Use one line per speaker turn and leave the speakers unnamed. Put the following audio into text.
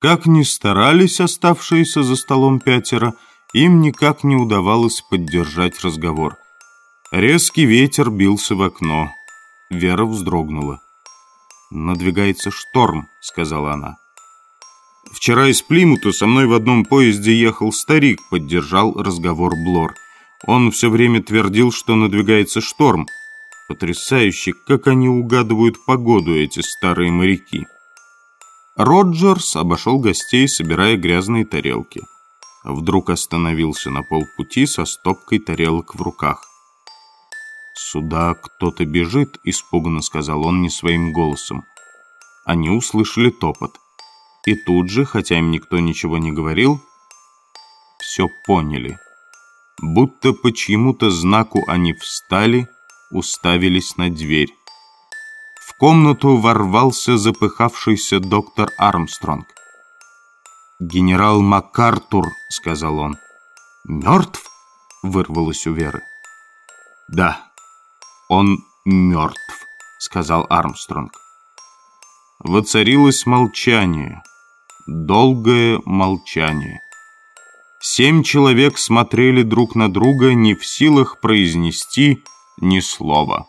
Как ни старались оставшиеся за столом пятеро, им никак не удавалось поддержать разговор. Резкий ветер бился в окно. Вера вздрогнула. «Надвигается шторм», — сказала она. «Вчера из Плимута со мной в одном поезде ехал старик», — поддержал разговор Блор. Он все время твердил, что надвигается шторм. Потрясающе, как они угадывают погоду, эти старые моряки. Роджерс обошел гостей, собирая грязные тарелки. Вдруг остановился на полпути со стопкой тарелок в руках. «Сюда кто-то бежит», — испуганно сказал он не своим голосом. Они услышали топот. И тут же, хотя им никто ничего не говорил, все поняли. Будто по чьему-то знаку они встали, уставились на дверь. Комнату ворвался запыхавшийся доктор Армстронг. «Генерал МакАртур», — сказал он. «Мертв?» — вырвалось у Веры. «Да, он мертв», — сказал Армстронг. Воцарилось молчание, долгое молчание. Семь человек смотрели друг на друга, не в силах произнести ни слова.